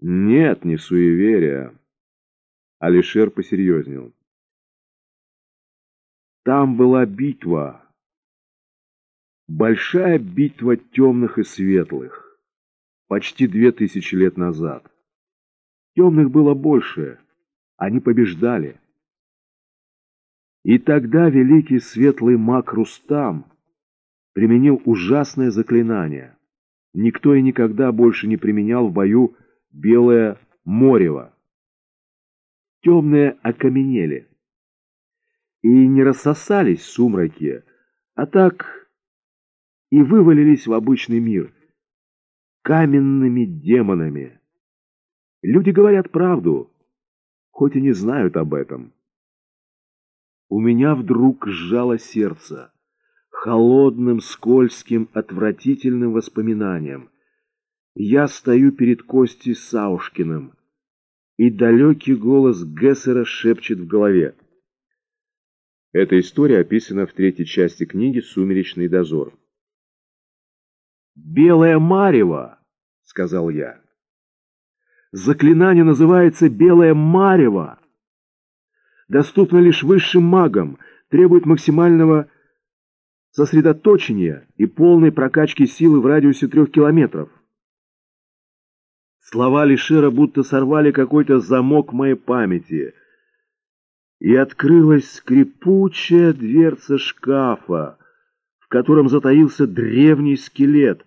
Нет, не суеверия. Алишер посерьезнел. Там была битва. Большая битва темных и светлых. Почти две тысячи лет назад. Темных было больше. Они побеждали. И тогда великий светлый маг Рустам применил ужасное заклинание. Никто и никогда больше не применял в бою белое морево. Темные окаменели и не рассосались в сумраке, а так и вывалились в обычный мир каменными демонами. Люди говорят правду, хоть и не знают об этом. У меня вдруг сжало сердце холодным, скользким, отвратительным воспоминанием. Я стою перед Костей Саушкиным, и далекий голос Гессера шепчет в голове. Эта история описана в третьей части книги «Сумеречный дозор». «Белое марево!» — сказал я. «Заклинание называется «Белое марево». Доступно лишь высшим магам, требует максимального сосредоточения и полной прокачки силы в радиусе трех километров. Слова Лишера будто сорвали какой-то замок моей памяти, и открылась скрипучая дверца шкафа, в котором затаился древний скелет,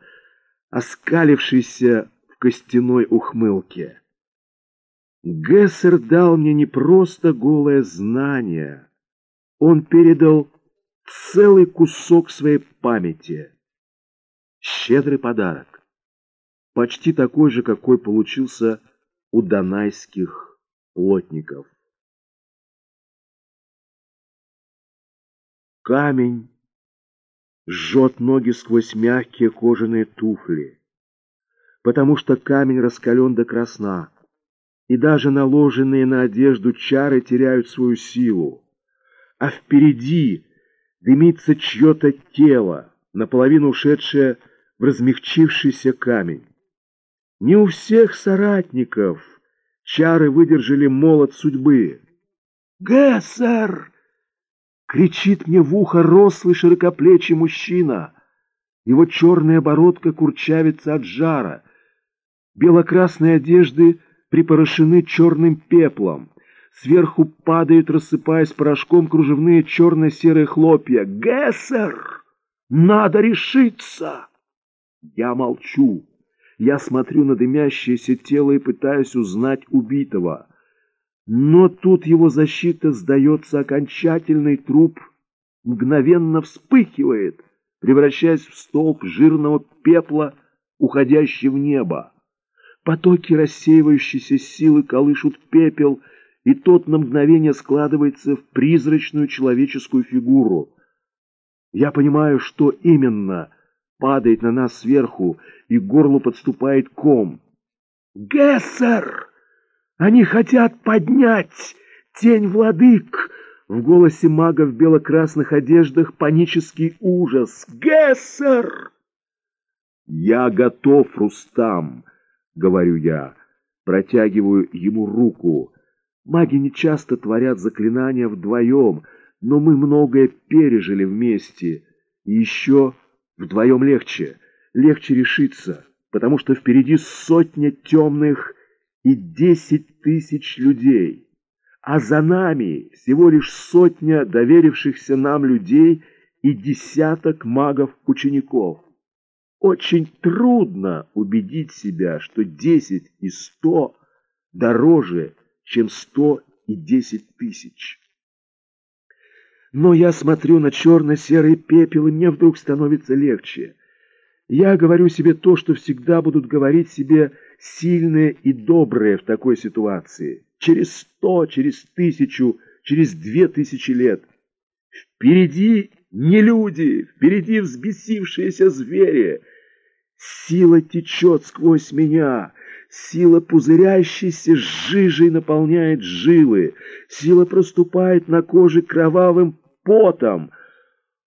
оскалившийся в костяной ухмылке. Гессер дал мне не просто голое знание, он передал целый кусок своей памяти. Щедрый подарок. Почти такой же, какой получился у донайских плотников. Камень жжет ноги сквозь мягкие кожаные туфли, потому что камень раскален до красна, и даже наложенные на одежду чары теряют свою силу. А впереди дымится чье-то тело, наполовину ушедшее в размягчившийся камень. Не у всех соратников чары выдержали молот судьбы. «Гессер!» — кричит мне в ухо рослый широкоплечий мужчина. Его черная бородка курчавится от жара. Белокрасные одежды припорошены черным пеплом. Сверху падают, рассыпаясь порошком, кружевные черно-серые хлопья. «Гессер! Надо решиться!» Я молчу. Я смотрю на дымящееся тело и пытаюсь узнать убитого. Но тут его защита сдается окончательный труп, мгновенно вспыхивает, превращаясь в столб жирного пепла, уходящий в небо. Потоки рассеивающейся силы колышут пепел — и тот на мгновение складывается в призрачную человеческую фигуру. Я понимаю, что именно падает на нас сверху, и к горлу подступает ком. «Гессер! Они хотят поднять тень владык!» В голосе мага в бело-красных одеждах панический ужас. «Гессер!» «Я готов, Рустам!» — говорю я, протягиваю ему руку. Маги не часто творят заклинания вдвоем, но мы многое пережили вместе. И еще вдвоем легче. Легче решиться, потому что впереди сотня темных и десять тысяч людей. А за нами всего лишь сотня доверившихся нам людей и десяток магов-учеников. Очень трудно убедить себя, что десять и сто дороже чем сто и десять тысяч. Но я смотрю на черно-серый пепел, и мне вдруг становится легче. Я говорю себе то, что всегда будут говорить себе сильные и добрые в такой ситуации. Через сто, через тысячу, через две тысячи лет. Впереди не люди, впереди взбесившиеся звери. Сила течет сквозь меня, Сила пузырящейся жижей наполняет жилы. Сила проступает на коже кровавым потом.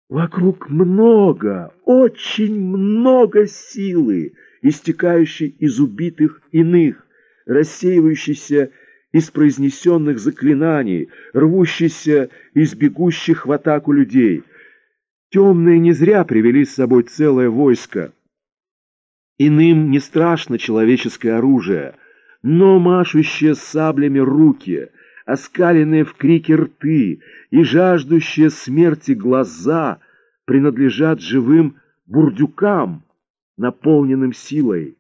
Вокруг много, очень много силы, истекающей из убитых иных. рассеивающийся из произнесенных заклинаний, рвущийся из бегущих в атаку людей. Темные не зря привели с собой целое войско. Иным не страшно человеческое оружие, но машущие саблями руки, оскаленные в крике рты и жаждущие смерти глаза принадлежат живым бурдюкам, наполненным силой.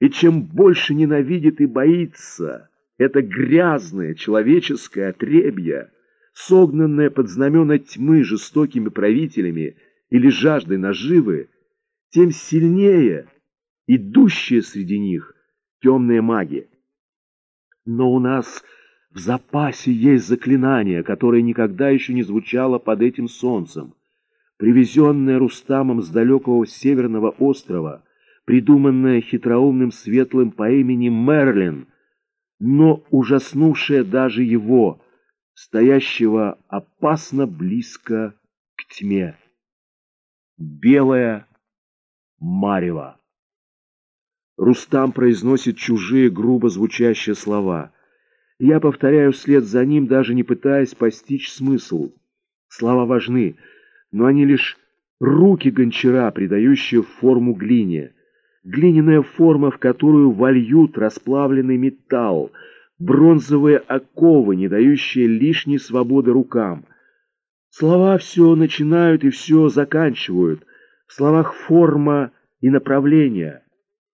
И чем больше ненавидит и боится это грязное человеческое отребье, согнанное под знамена тьмы жестокими правителями или жаждой наживы, тем сильнее идущие среди них темные маги. Но у нас в запасе есть заклинание, которое никогда еще не звучало под этим солнцем, привезенное Рустамом с далекого северного острова, придуманное хитроумным светлым по имени Мерлин, но ужаснувшее даже его, стоящего опасно близко к тьме. Белая марева. Рустам произносит чужие, грубо звучащие слова. Я повторяю вслед за ним, даже не пытаясь постичь смысл. Слова важны, но они лишь руки гончара, придающие форму глине. Глиняная форма, в которую вольют расплавленный металл, бронзовые оковы, не дающие лишней свободы рукам. Слова все начинают и все заканчивают. В словах форма и направление.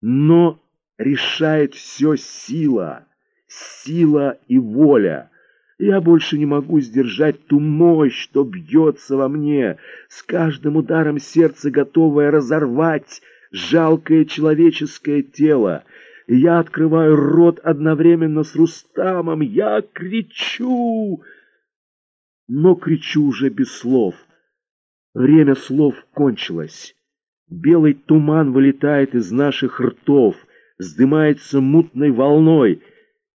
Но решает все сила, сила и воля. Я больше не могу сдержать ту мощь, что бьется во мне, с каждым ударом сердца готовое разорвать жалкое человеческое тело. Я открываю рот одновременно с Рустамом. Я кричу, но кричу уже без слов. Время слов кончилось. Белый туман вылетает из наших ртов, вздымается мутной волной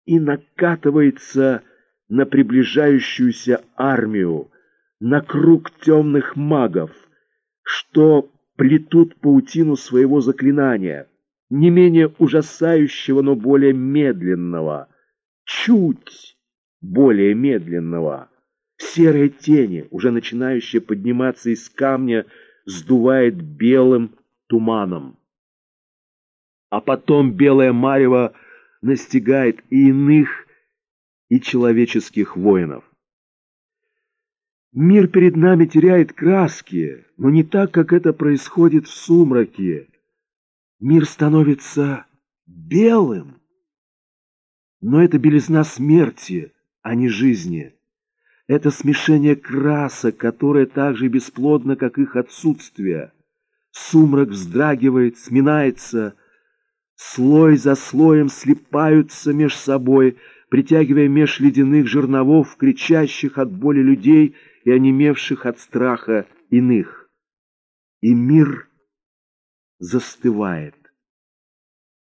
и накатывается на приближающуюся армию, на круг темных магов, что плетут паутину своего заклинания, не менее ужасающего, но более медленного, чуть более медленного. Серые тени, уже начинающие подниматься из камня, сдувает белым туманом. А потом белое марево настигает и иных, и человеческих воинов. Мир перед нами теряет краски, но не так, как это происходит в сумраке. Мир становится белым. Но это белизна смерти, а не жизни. Это смешение красок, которое так же бесплодно, как их отсутствие. Сумрак вздрагивает, сминается, слой за слоем слипаются меж собой, притягивая меж ледяных жерновов, кричащих от боли людей и онемевших от страха иных. И мир застывает.